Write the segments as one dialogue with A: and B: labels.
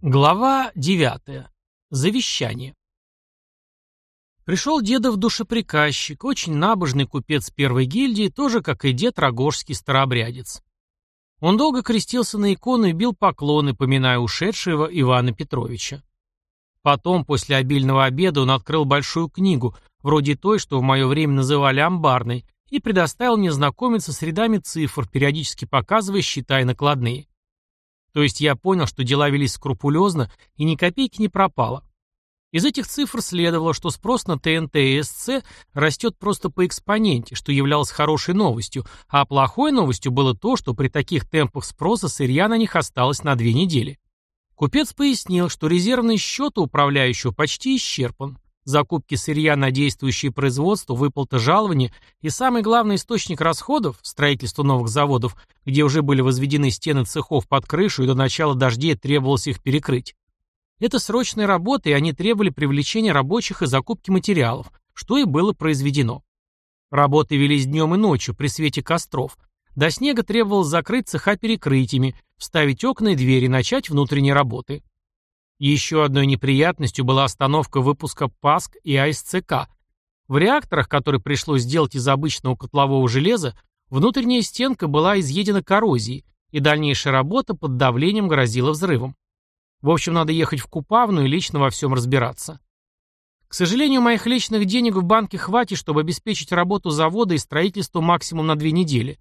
A: Глава 9. Завещание. Пришел дедов душеприказчик, очень набожный купец первой гильдии, тоже как и дед рогожский старообрядец. Он долго крестился на икону и бил поклоны, поминая ушедшего Ивана Петровича. Потом, после обильного обеда, он открыл большую книгу, вроде той, что в мое время называли амбарной, и предоставил мне знакомиться с рядами цифр, периодически показывая счета и накладные. То есть я понял, что дела велись скрупулезно и ни копейки не пропало. Из этих цифр следовало, что спрос на ТНТ и СЦ растет просто по экспоненте, что являлось хорошей новостью, а плохой новостью было то, что при таких темпах спроса сырья на них осталось на две недели. Купец пояснил, что резервный счет у управляющего почти исчерпан закупки сырья на действующее производство, выплата жалования и самый главный источник расходов – строительство новых заводов, где уже были возведены стены цехов под крышу и до начала дождей требовалось их перекрыть. Это срочные работы, и они требовали привлечения рабочих и закупки материалов, что и было произведено. Работы велись днем и ночью при свете костров. До снега требовалось закрыть цеха перекрытиями, вставить окна и двери, начать внутренние работы. Еще одной неприятностью была остановка выпуска ПАСК и АСЦК. В реакторах, которые пришлось сделать из обычного котлового железа, внутренняя стенка была изъедена коррозией, и дальнейшая работа под давлением грозила взрывом. В общем, надо ехать в Купавну и лично во всем разбираться. К сожалению, моих личных денег в банке хватит, чтобы обеспечить работу завода и строительство максимум на две недели,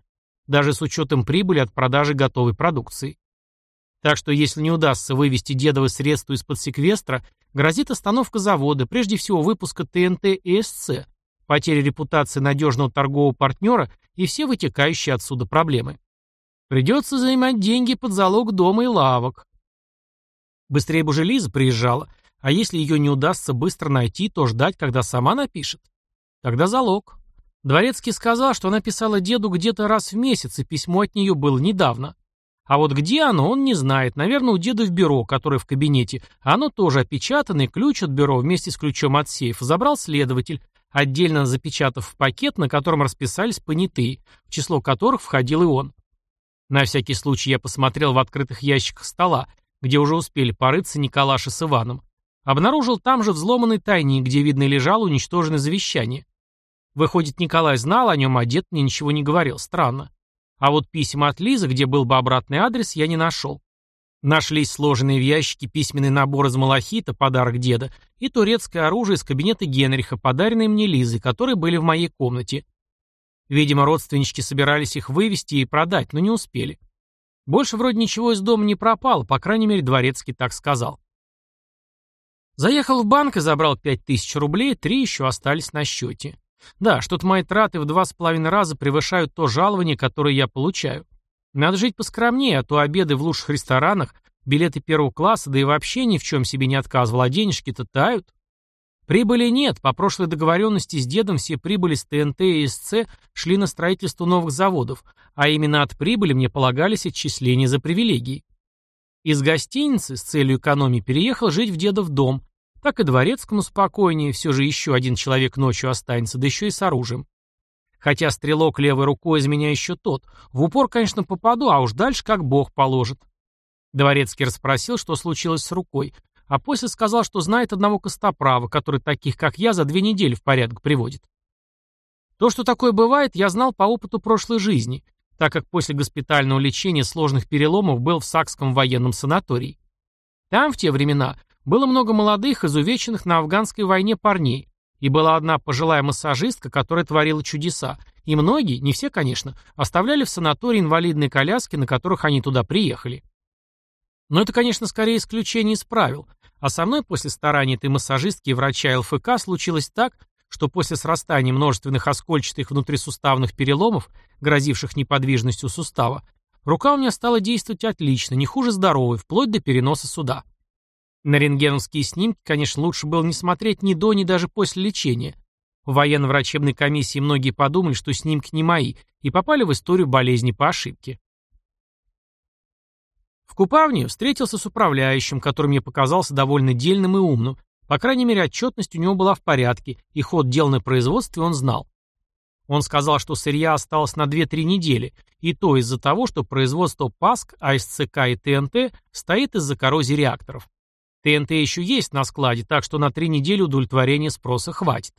A: даже с учетом прибыли от продажи готовой продукции. Так что если не удастся вывести дедовы средства из-под секвестра, грозит остановка завода, прежде всего выпуска ТНТ и СЦ, потеря репутации надежного торгового партнера и все вытекающие отсюда проблемы. Придется занимать деньги под залог дома и лавок. Быстрее бы уже Лиза приезжала, а если ее не удастся быстро найти, то ждать, когда сама напишет. Тогда залог. Дворецкий сказал, что она писала деду где-то раз в месяц, и письмо от нее было недавно. А вот где оно, он не знает. Наверное, у деда в бюро, которое в кабинете. Оно тоже опечатанное, ключ от бюро вместе с ключом от сейфа забрал следователь, отдельно запечатав пакет, на котором расписались понятые, в число которых входил и он. На всякий случай я посмотрел в открытых ящиках стола, где уже успели порыться Николаша с Иваном. Обнаружил там же взломанный тайник, где, видно, лежало уничтоженное завещание. Выходит, Николай знал о нем, а дед мне ничего не говорил. Странно. А вот письма от Лизы, где был бы обратный адрес, я не нашел. Нашлись сложенные в ящике письменный набор из малахита, подарок деда, и турецкое оружие из кабинета Генриха, подаренное мне Лизой, которые были в моей комнате. Видимо, родственнички собирались их вывести и продать, но не успели. Больше вроде ничего из дома не пропало, по крайней мере, дворецкий так сказал. Заехал в банк и забрал пять тысяч рублей, три еще остались на счете. Да, что-то мои траты в два с половиной раза превышают то жалование, которое я получаю. Надо жить поскромнее, а то обеды в лучших ресторанах, билеты первого класса, да и вообще ни в чем себе не отказывал, а денежки-то тают. Прибыли нет, по прошлой договоренности с дедом все прибыли с ТНТ и СЦ шли на строительство новых заводов, а именно от прибыли мне полагались отчисления за привилегии. Из гостиницы с целью экономии переехал жить в дедов дом, так и дворецкому спокойнее, все же еще один человек ночью останется, да еще и с оружием. Хотя стрелок левой рукой из меня еще тот. В упор, конечно, попаду, а уж дальше как бог положит. Дворецкий расспросил, что случилось с рукой, а после сказал, что знает одного костоправа, который таких, как я, за две недели в порядок приводит. То, что такое бывает, я знал по опыту прошлой жизни, так как после госпитального лечения сложных переломов был в Сакском военном санатории. Там в те времена было много молодых, изувеченных на афганской войне парней, и была одна пожилая массажистка, которая творила чудеса, и многие, не все, конечно, оставляли в санатории инвалидные коляски, на которых они туда приехали. Но это, конечно, скорее исключение из правил, а со мной после стараний этой массажистки и врача ЛФК случилось так, что после срастания множественных оскольчатых внутрисуставных переломов, грозивших неподвижностью сустава, рука у меня стала действовать отлично, не хуже здоровой, вплоть до переноса суда. На рентгеновские снимки, конечно, лучше было не смотреть ни до, ни даже после лечения. В военно-врачебной комиссии многие подумали, что снимки не мои, и попали в историю болезни по ошибке. В Купавне встретился с управляющим, который мне показался довольно дельным и умным. По крайней мере, отчетность у него была в порядке, и ход дел на производстве он знал. Он сказал, что сырья осталось на 2-3 недели, и то из-за того, что производство ПАСК, АСЦК и ТНТ стоит из-за коррозии реакторов. ТНТ еще есть на складе, так что на 3 недели удовлетворения спроса хватит.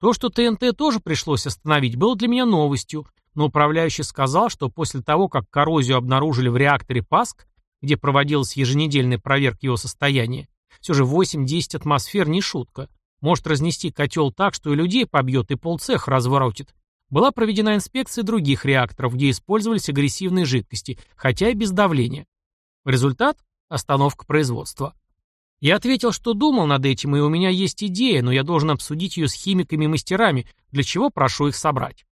A: То, что ТНТ тоже пришлось остановить, было для меня новостью, но управляющий сказал, что после того, как коррозию обнаружили в реакторе ПАСК, где проводилась еженедельная проверка его состояния, все же 8-10 атмосфер не шутка, может разнести котел так, что и людей побьет, и полцех разворотит. Была проведена инспекция других реакторов, где использовались агрессивные жидкости, хотя и без давления. Результат – остановка производства. Я ответил, что думал над этим, и у меня есть идея, но я должен обсудить ее с химиками и мастерами, для чего прошу их собрать.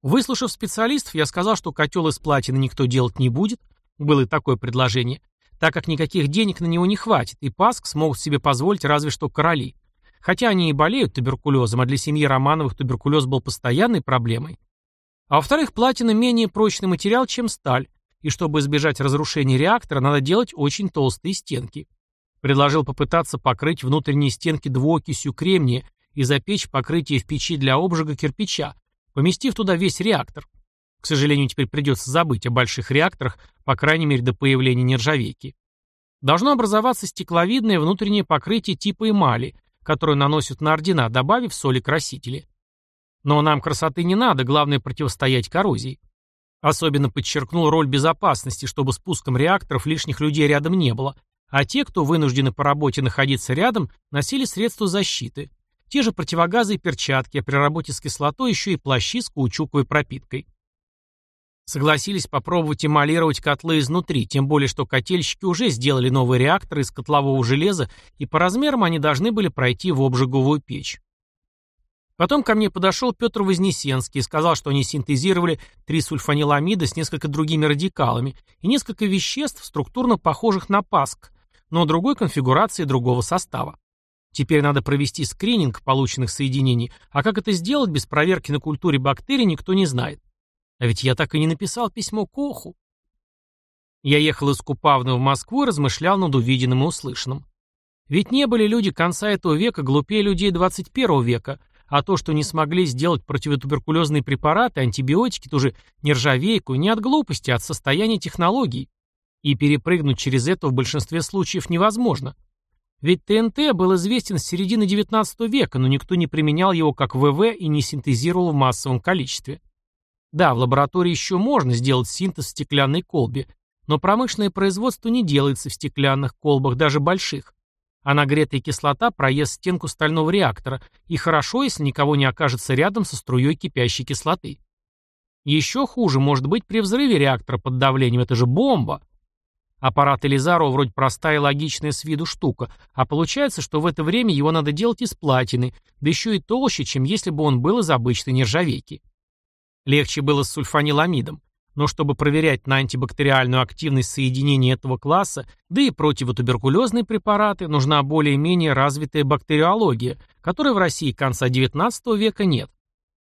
A: Выслушав специалистов, я сказал, что котел из платины никто делать не будет, было и такое предложение, так как никаких денег на него не хватит, и Паск смогут себе позволить разве что короли. Хотя они и болеют туберкулезом, а для семьи Романовых туберкулез был постоянной проблемой. А во-вторых, платина менее прочный материал, чем сталь, и чтобы избежать разрушения реактора, надо делать очень толстые стенки. Предложил попытаться покрыть внутренние стенки двуокисью кремния и запечь покрытие в печи для обжига кирпича, поместив туда весь реактор. К сожалению, теперь придется забыть о больших реакторах, по крайней мере до появления нержавейки. Должно образоваться стекловидное внутреннее покрытие типа эмали, которое наносят на ордена, добавив соли красители. Но нам красоты не надо, главное противостоять коррозии. Особенно подчеркнул роль безопасности, чтобы спуском реакторов лишних людей рядом не было, а те, кто вынуждены по работе находиться рядом, носили средства защиты. Те же противогазы и перчатки, а при работе с кислотой еще и плащи с каучуковой пропиткой. Согласились попробовать эмалировать котлы изнутри, тем более что котельщики уже сделали новые реакторы из котлового железа, и по размерам они должны были пройти в обжиговую печь. Потом ко мне подошел Петр Вознесенский и сказал, что они синтезировали трисульфаниламиды с несколько другими радикалами и несколько веществ, структурно похожих на ПАСК, но другой конфигурации другого состава. Теперь надо провести скрининг полученных соединений, а как это сделать без проверки на культуре бактерий, никто не знает. А ведь я так и не написал письмо Коху. Я ехал из Купавны в Москву и размышлял над увиденным и услышанным. Ведь не были люди конца этого века глупее людей 21 века, а то, что не смогли сделать противотуберкулезные препараты, антибиотики, тоже нержавейку, не от глупости, а от состояния технологий. И перепрыгнуть через это в большинстве случаев невозможно. Ведь ТНТ был известен с середины 19 века, но никто не применял его как ВВ и не синтезировал в массовом количестве. Да, в лаборатории еще можно сделать синтез в стеклянной колбе, но промышленное производство не делается в стеклянных колбах, даже больших. А нагретая кислота проест стенку стального реактора, и хорошо, если никого не окажется рядом со струей кипящей кислоты. Еще хуже может быть при взрыве реактора под давлением, это же бомба. Аппарат Элизарова вроде простая и логичная с виду штука, а получается, что в это время его надо делать из платины, да еще и толще, чем если бы он был из обычной нержавейки. Легче было с сульфаниламидом, но чтобы проверять на антибактериальную активность соединений этого класса, да и противотуберкулезные препараты, нужна более-менее развитая бактериология, которой в России конца XIX века нет.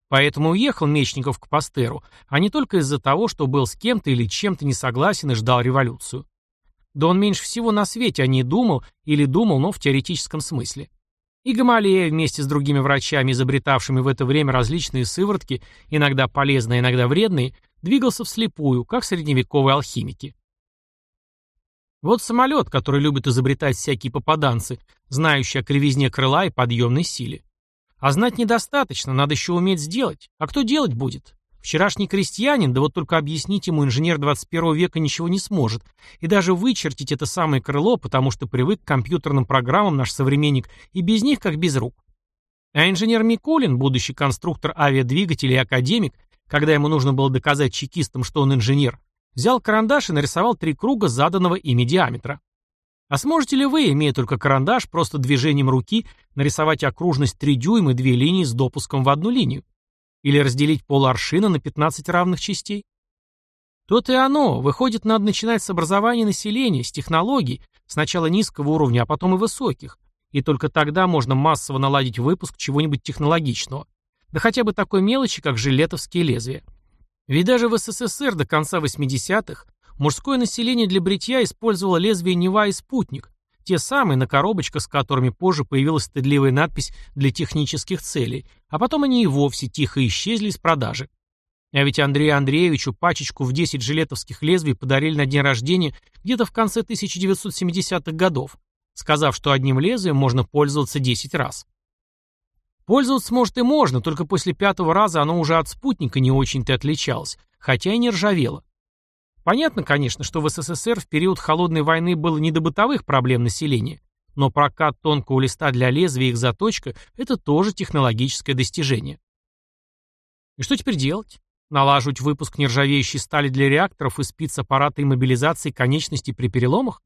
A: Поэтому уехал Мечников к Пастеру, а не только из-за того, что был с кем-то или чем-то не согласен и ждал революцию. Да он меньше всего на свете о ней думал, или думал, но в теоретическом смысле. И Гамалея вместе с другими врачами, изобретавшими в это время различные сыворотки, иногда полезные, иногда вредные, двигался вслепую, как средневековые алхимики. Вот самолет, который любят изобретать всякие попаданцы, знающие о кривизне крыла и подъемной силе. А знать недостаточно, надо еще уметь сделать. А кто делать будет? Вчерашний крестьянин, да вот только объяснить ему инженер 21 века ничего не сможет. И даже вычертить это самое крыло, потому что привык к компьютерным программам наш современник, и без них как без рук. А инженер Микулин, будущий конструктор авиадвигателей и академик, когда ему нужно было доказать чекистам, что он инженер, взял карандаш и нарисовал три круга заданного ими диаметра. А сможете ли вы, имея только карандаш, просто движением руки нарисовать окружность 3 дюйма и две линии с допуском в одну линию? Или разделить пол аршина на 15 равных частей? То-то и оно. Выходит, надо начинать с образования населения, с технологий, сначала низкого уровня, а потом и высоких. И только тогда можно массово наладить выпуск чего-нибудь технологичного. Да хотя бы такой мелочи, как жилетовские лезвия. Ведь даже в СССР до конца 80-х мужское население для бритья использовало лезвие Нева и Спутник, Те самые, на коробочках, с которыми позже появилась стыдливая надпись «для технических целей», а потом они и вовсе тихо исчезли из продажи. А ведь Андрею Андреевичу пачечку в 10 жилетовских лезвий подарили на день рождения где-то в конце 1970-х годов, сказав, что одним лезвием можно пользоваться 10 раз. Пользоваться, может, и можно, только после пятого раза оно уже от спутника не очень-то отличалось, хотя и не ржавело. Понятно, конечно, что в СССР в период Холодной войны было не до бытовых проблем населения, но прокат тонкого листа для лезвия и их заточка – это тоже технологическое достижение. И что теперь делать? Налаживать выпуск нержавеющей стали для реакторов и спецаппарата и мобилизации конечностей при переломах?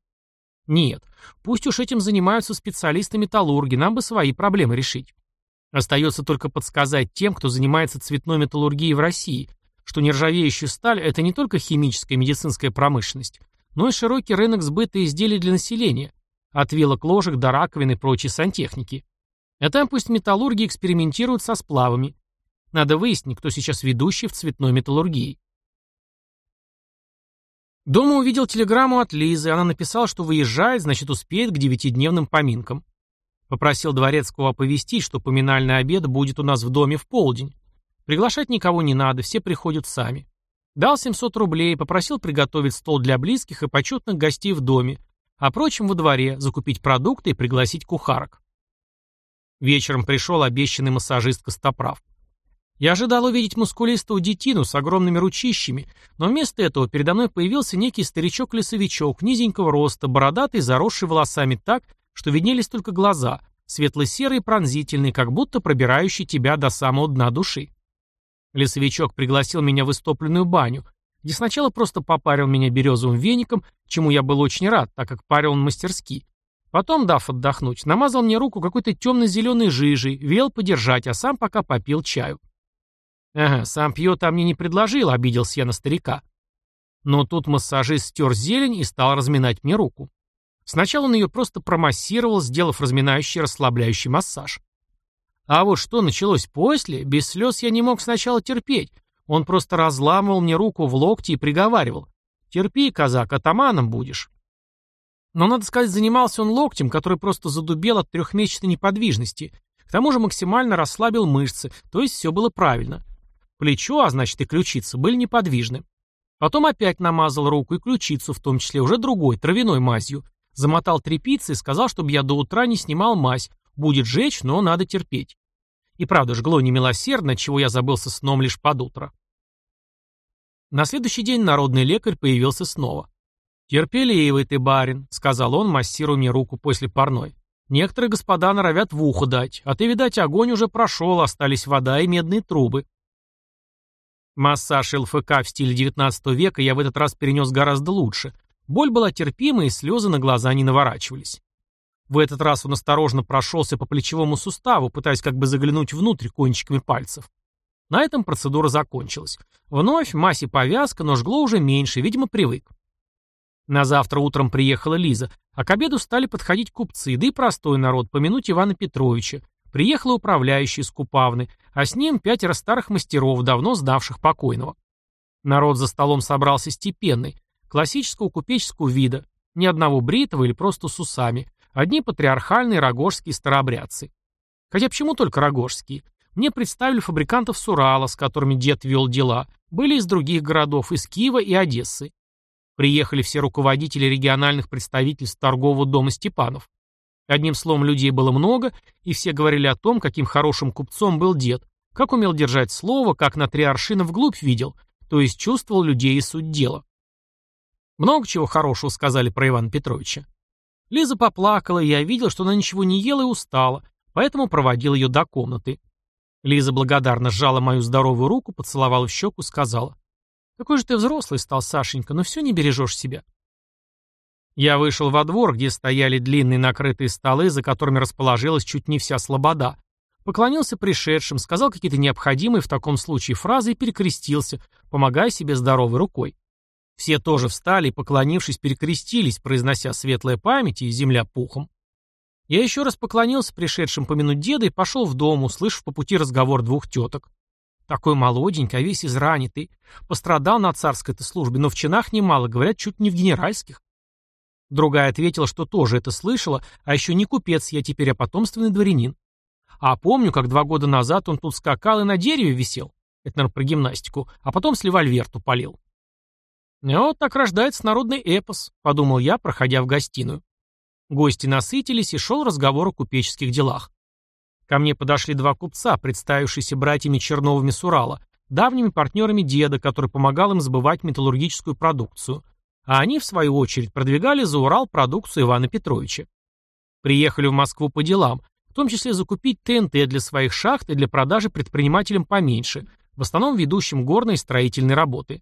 A: Нет, пусть уж этим занимаются специалисты-металлурги, нам бы свои проблемы решить. Остается только подсказать тем, кто занимается цветной металлургией в России, что нержавеющая сталь – это не только химическая и медицинская промышленность, но и широкий рынок сбыта изделий для населения, от вилок ложек до раковин и прочей сантехники. А там пусть металлурги экспериментируют со сплавами. Надо выяснить, кто сейчас ведущий в цветной металлургии. Дома увидел телеграмму от Лизы. Она написала, что выезжает, значит, успеет к девятидневным поминкам. Попросил Дворецкого оповестить, что поминальный обед будет у нас в доме в полдень. Приглашать никого не надо, все приходят сами. Дал 700 рублей, попросил приготовить стол для близких и почетных гостей в доме, а прочим во дворе, закупить продукты и пригласить кухарок. Вечером пришел обещанный массажист Костоправ. Я ожидал увидеть мускулистого детину с огромными ручищами, но вместо этого передо мной появился некий старичок-лесовичок, низенького роста, бородатый, заросший волосами так, что виднелись только глаза, светло-серые пронзительные, как будто пробирающие тебя до самого дна души. Лесовичок пригласил меня в истопленную баню, где сначала просто попарил меня березовым веником, чему я был очень рад, так как парил он мастерски. Потом, дав отдохнуть, намазал мне руку какой-то темно-зеленой жижей, велел подержать, а сам пока попил чаю. Ага, сам пьет, а мне не предложил, обиделся я на старика. Но тут массажист стер зелень и стал разминать мне руку. Сначала он ее просто промассировал, сделав разминающий расслабляющий массаж. А вот что началось после, без слез я не мог сначала терпеть. Он просто разламывал мне руку в локте и приговаривал. «Терпи, казак, атаманом будешь». Но, надо сказать, занимался он локтем, который просто задубел от трехмесячной неподвижности. К тому же максимально расслабил мышцы, то есть все было правильно. Плечо, а значит и ключица, были неподвижны. Потом опять намазал руку и ключицу, в том числе уже другой, травяной мазью. Замотал тряпицей и сказал, чтобы я до утра не снимал мазь. Будет жечь, но надо терпеть. И правда жгло немилосердно, чего я забылся сном лишь под утро. На следующий день народный лекарь появился снова. «Терпеливый ты, барин», — сказал он, массируя мне руку после парной. «Некоторые господа норовят в ухо дать, а ты, видать, огонь уже прошел, остались вода и медные трубы». Массаж ЛФК в стиле XIX века я в этот раз перенес гораздо лучше. Боль была терпимой, и слезы на глаза не наворачивались. В этот раз он осторожно прошелся по плечевому суставу, пытаясь как бы заглянуть внутрь кончиками пальцев. На этом процедура закончилась. Вновь и повязка, но жгло уже меньше, видимо, привык. На завтра утром приехала Лиза, а к обеду стали подходить купцы, да и простой народ, помянуть Ивана Петровича. Приехала управляющий из Купавны, а с ним пятеро старых мастеров, давно сдавших покойного. Народ за столом собрался степенный, классического купеческого вида, ни одного бритого или просто с усами, Одни патриархальные рогожские старообрядцы. Хотя почему только рогожские? Мне представили фабрикантов с Урала, с которыми дед вел дела, были из других городов, из Киева и Одессы. Приехали все руководители региональных представительств торгового дома Степанов. Одним словом, людей было много, и все говорили о том, каким хорошим купцом был дед, как умел держать слово, как на три аршина вглубь видел, то есть чувствовал людей и суть дела. Много чего хорошего сказали про Ивана Петровича. Лиза поплакала, и я видел, что она ничего не ела и устала, поэтому проводил ее до комнаты. Лиза благодарно сжала мою здоровую руку, поцеловала в щеку сказала. «Какой же ты взрослый стал, Сашенька, но все не бережешь себя». Я вышел во двор, где стояли длинные накрытые столы, за которыми расположилась чуть не вся слобода. Поклонился пришедшим, сказал какие-то необходимые в таком случае фразы и перекрестился, помогая себе здоровой рукой. Все тоже встали и, поклонившись, перекрестились, произнося светлая память и земля пухом. Я еще раз поклонился пришедшим помянуть деда и пошел в дом, услышав по пути разговор двух теток. Такой молоденький, а весь изранитый. Пострадал на царской-то службе, но в чинах немало, говорят, чуть не в генеральских. Другая ответила, что тоже это слышала, а еще не купец я теперь, а потомственный дворянин. А помню, как два года назад он тут скакал и на дереве висел. Это, наверное, про гимнастику. А потом с Левальверту полил. Вот так рождается народный эпос, подумал я, проходя в гостиную. Гости насытились, и шел разговор о купеческих делах. Ко мне подошли два купца, представившиеся братьями Черновыми с Урала, давними партнерами деда, который помогал им сбывать металлургическую продукцию, а они, в свою очередь, продвигали за Урал продукцию Ивана Петровича. Приехали в Москву по делам, в том числе закупить ТНТ для своих шахт и для продажи предпринимателям поменьше, в основном ведущим горные строительные работы.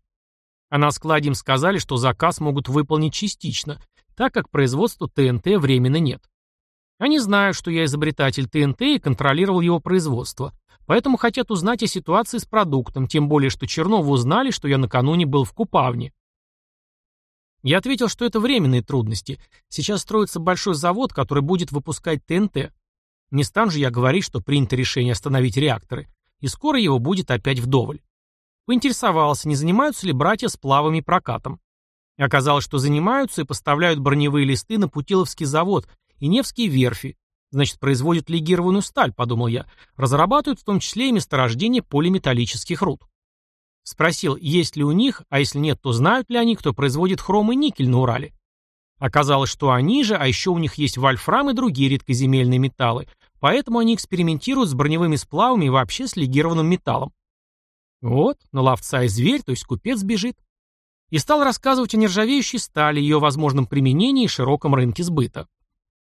A: А на складе им сказали, что заказ могут выполнить частично, так как производства ТНТ временно нет. Они знают, что я изобретатель ТНТ и контролировал его производство, поэтому хотят узнать о ситуации с продуктом, тем более, что Черновы узнали, что я накануне был в Купавне. Я ответил, что это временные трудности. Сейчас строится большой завод, который будет выпускать ТНТ. Не стану же я говорить, что принято решение остановить реакторы, и скоро его будет опять вдоволь. Поинтересовался, не занимаются ли братья сплавами и прокатом. Оказалось, что занимаются и поставляют броневые листы на Путиловский завод и Невские верфи. Значит, производят легированную сталь, подумал я. Разрабатывают в том числе и месторождение полиметаллических руд. Спросил, есть ли у них, а если нет, то знают ли они, кто производит хром и никель на Урале. Оказалось, что они же, а еще у них есть вольфрам и другие редкоземельные металлы, поэтому они экспериментируют с броневыми сплавами и вообще с легированным металлом. Вот, на ловца и зверь, то есть купец бежит. И стал рассказывать о нержавеющей стали, ее возможном применении и широком рынке сбыта.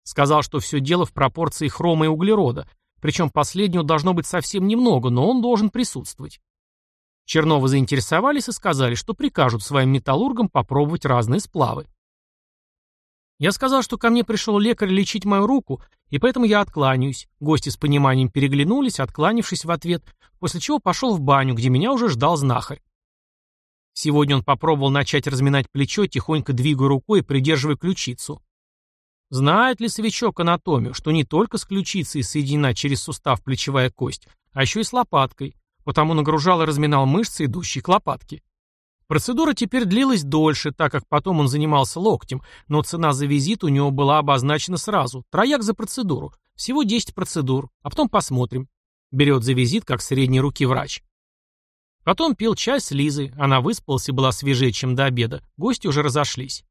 A: Сказал, что все дело в пропорции хрома и углерода, причем последнего должно быть совсем немного, но он должен присутствовать. Черновы заинтересовались и сказали, что прикажут своим металлургам попробовать разные сплавы. Я сказал, что ко мне пришел лекарь лечить мою руку, и поэтому я откланяюсь. Гости с пониманием переглянулись, откланившись в ответ, после чего пошел в баню, где меня уже ждал знахарь. Сегодня он попробовал начать разминать плечо, тихонько двигая рукой и придерживая ключицу. Знает ли свечок анатомию, что не только с ключицей соединена через сустав плечевая кость, а еще и с лопаткой, потому нагружал и разминал мышцы, идущие к лопатке. Процедура теперь длилась дольше, так как потом он занимался локтем, но цена за визит у него была обозначена сразу. Трояк за процедуру. Всего 10 процедур, а потом посмотрим. Берет за визит, как средней руки врач. Потом пил чай с Лизой, она выспалась и была свежее, чем до обеда. Гости уже разошлись.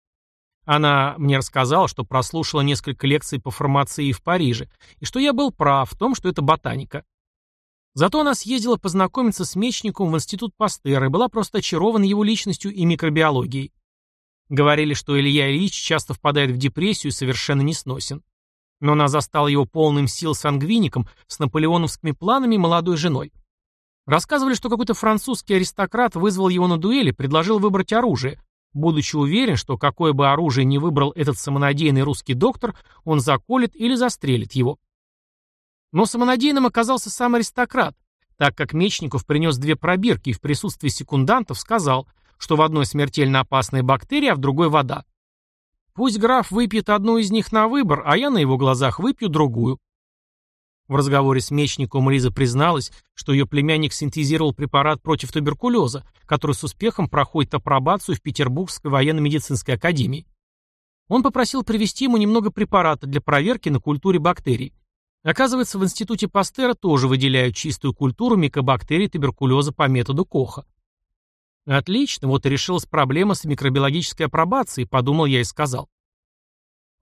A: Она мне рассказала, что прослушала несколько лекций по фармации в Париже, и что я был прав в том, что это ботаника. Зато она съездила познакомиться с Мечником в институт Пастера и была просто очарована его личностью и микробиологией. Говорили, что Илья Ильич часто впадает в депрессию и совершенно не сносен. Но она застала его полным сил сангвиником, с наполеоновскими планами и молодой женой. Рассказывали, что какой-то французский аристократ вызвал его на дуэли, предложил выбрать оружие, будучи уверен, что какое бы оружие ни выбрал этот самонадеянный русский доктор, он заколет или застрелит его. Но самонадеянным оказался сам аристократ, так как Мечников принес две пробирки и в присутствии секундантов сказал, что в одной смертельно опасная бактерия, а в другой вода. Пусть граф выпьет одну из них на выбор, а я на его глазах выпью другую. В разговоре с Мечником Лиза призналась, что ее племянник синтезировал препарат против туберкулеза, который с успехом проходит апробацию в Петербургской военно-медицинской академии. Он попросил привезти ему немного препарата для проверки на культуре бактерий. Оказывается, в институте Пастера тоже выделяют чистую культуру микобактерий туберкулеза по методу Коха. Отлично, вот и решилась проблема с микробиологической апробацией, подумал я и сказал.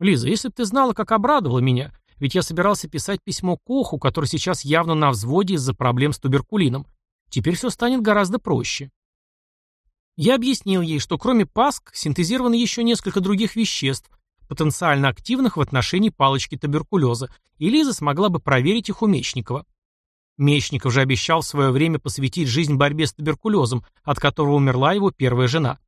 A: Лиза, если бы ты знала, как обрадовала меня, ведь я собирался писать письмо Коху, который сейчас явно на взводе из-за проблем с туберкулином. Теперь все станет гораздо проще. Я объяснил ей, что кроме ПАСК синтезировано еще несколько других веществ, потенциально активных в отношении палочки туберкулеза, и Лиза смогла бы проверить их у Мечникова. Мечников же обещал в свое время посвятить жизнь борьбе с туберкулезом, от которого умерла его первая жена.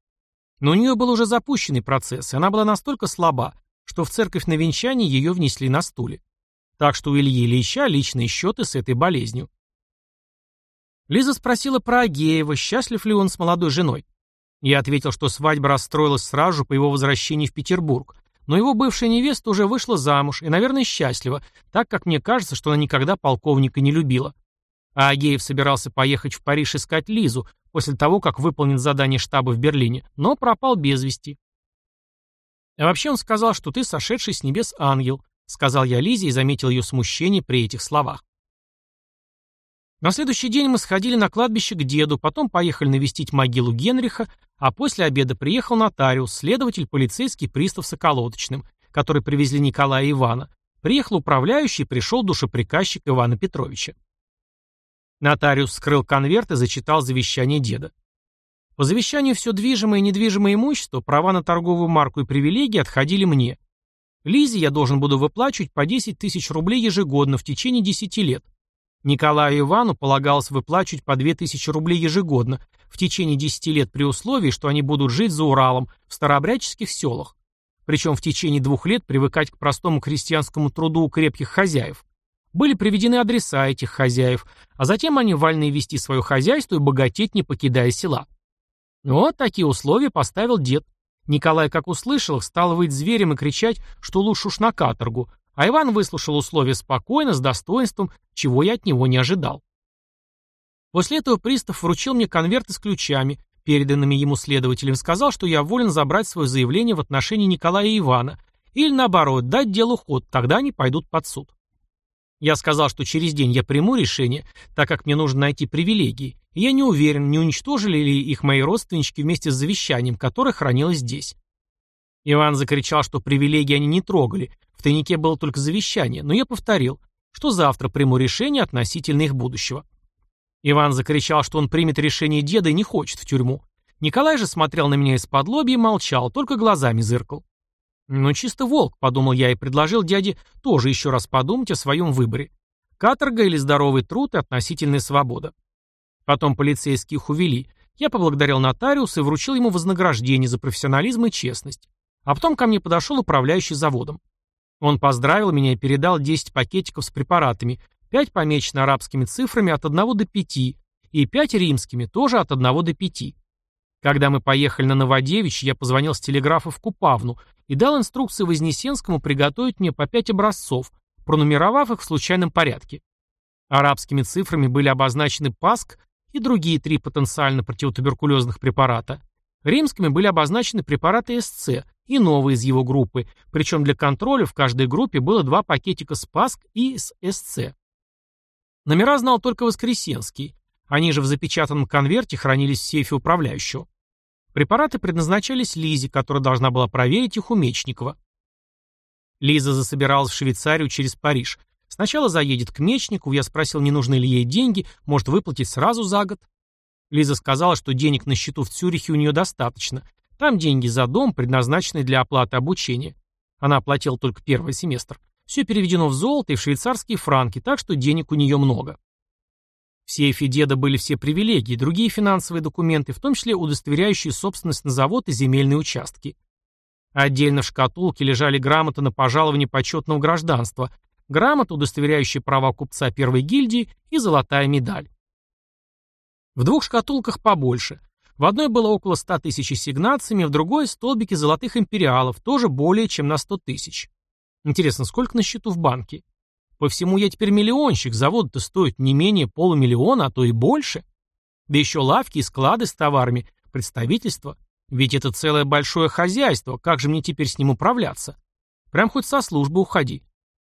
A: Но у нее был уже запущенный процесс, и она была настолько слаба, что в церковь на венчание ее внесли на стуле. Так что у Ильи Ильича личные счеты с этой болезнью. Лиза спросила про Агеева, счастлив ли он с молодой женой. Я ответил, что свадьба расстроилась сразу же по его возвращении в Петербург, но его бывшая невеста уже вышла замуж и, наверное, счастлива, так как мне кажется, что она никогда полковника не любила. А Агеев собирался поехать в Париж искать Лизу после того, как выполнит задание штаба в Берлине, но пропал без вести. А вообще он сказал, что ты сошедший с небес ангел, сказал я Лизе и заметил ее смущение при этих словах. На следующий день мы сходили на кладбище к деду, потом поехали навестить могилу Генриха, а после обеда приехал нотариус, следователь, полицейский пристав с околоточным, который привезли Николая и Ивана. Приехал управляющий, пришел душеприказчик Ивана Петровича. Нотариус вскрыл конверт и зачитал завещание деда. По завещанию все движимое и недвижимое имущество, права на торговую марку и привилегии отходили мне. Лизе я должен буду выплачивать по 10 тысяч рублей ежегодно в течение 10 лет. Николаю Ивану полагалось выплачивать по 2 тысячи рублей ежегодно в течение 10 лет при условии, что они будут жить за Уралом в старообрядческих селах. Причем в течение двух лет привыкать к простому крестьянскому труду у крепких хозяев. Были приведены адреса этих хозяев, а затем они вольны вести свое хозяйство и богатеть, не покидая села. Вот такие условия поставил дед. Николай, как услышал стал выть зверем и кричать, что лучше уж на каторгу, а Иван выслушал условия спокойно, с достоинством, чего я от него не ожидал. После этого пристав вручил мне конверты с ключами, переданными ему следователем, сказал, что я волен забрать свое заявление в отношении Николая и Ивана, или наоборот, дать делу ход, тогда они пойдут под суд. Я сказал, что через день я приму решение, так как мне нужно найти привилегии, и я не уверен, не уничтожили ли их мои родственнички вместе с завещанием, которое хранилось здесь. Иван закричал, что привилегии они не трогали, в тайнике было только завещание, но я повторил, что завтра приму решение относительно их будущего. Иван закричал, что он примет решение деда и не хочет в тюрьму. Николай же смотрел на меня из-под лоби и молчал, только глазами зыркал. «Ну, чисто волк», — подумал я и предложил дяде тоже еще раз подумать о своем выборе. Каторга или здоровый труд и относительная свобода. Потом полицейские их увели. Я поблагодарил нотариуса и вручил ему вознаграждение за профессионализм и честность. А потом ко мне подошел управляющий заводом. Он поздравил меня и передал 10 пакетиков с препаратами, 5 помечены арабскими цифрами от 1 до 5 и 5 римскими, тоже от 1 до 5. Когда мы поехали на Новодевичь, я позвонил с телеграфа в Купавну и дал инструкции Вознесенскому приготовить мне по пять образцов, пронумеровав их в случайном порядке. Арабскими цифрами были обозначены ПАСК и другие три потенциально противотуберкулезных препарата. Римскими были обозначены препараты СЦ и новые из его группы, причем для контроля в каждой группе было два пакетика с ПАСК и с СЦ. Номера знал только Воскресенский. Они же в запечатанном конверте хранились в сейфе управляющего. Препараты предназначались Лизе, которая должна была проверить их у Мечникова. Лиза засобиралась в Швейцарию через Париж. Сначала заедет к Мечникову, я спросил, не нужны ли ей деньги, может выплатить сразу за год. Лиза сказала, что денег на счету в Цюрихе у нее достаточно. Там деньги за дом, предназначенные для оплаты обучения. Она оплатила только первый семестр. Все переведено в золото и в швейцарские франки, так что денег у нее много. В сейфе деда были все привилегии, другие финансовые документы, в том числе удостоверяющие собственность на завод и земельные участки. Отдельно в шкатулке лежали грамоты на пожалование почетного гражданства, грамота, удостоверяющая права купца первой гильдии и золотая медаль. В двух шкатулках побольше. В одной было около 100 тысяч ассигнациями, в другой – столбики золотых империалов, тоже более чем на 100 тысяч. Интересно, сколько на счету в банке? По всему я теперь миллионщик, завод-то стоит не менее полумиллиона, а то и больше. Да еще лавки и склады с товарами, представительство. Ведь это целое большое хозяйство, как же мне теперь с ним управляться? Прям хоть со службы уходи.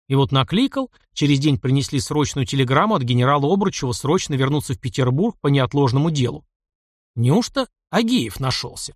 A: И вот накликал, через день принесли срочную телеграмму от генерала Обручева срочно вернуться в Петербург по неотложному делу. Неужто Агеев нашелся?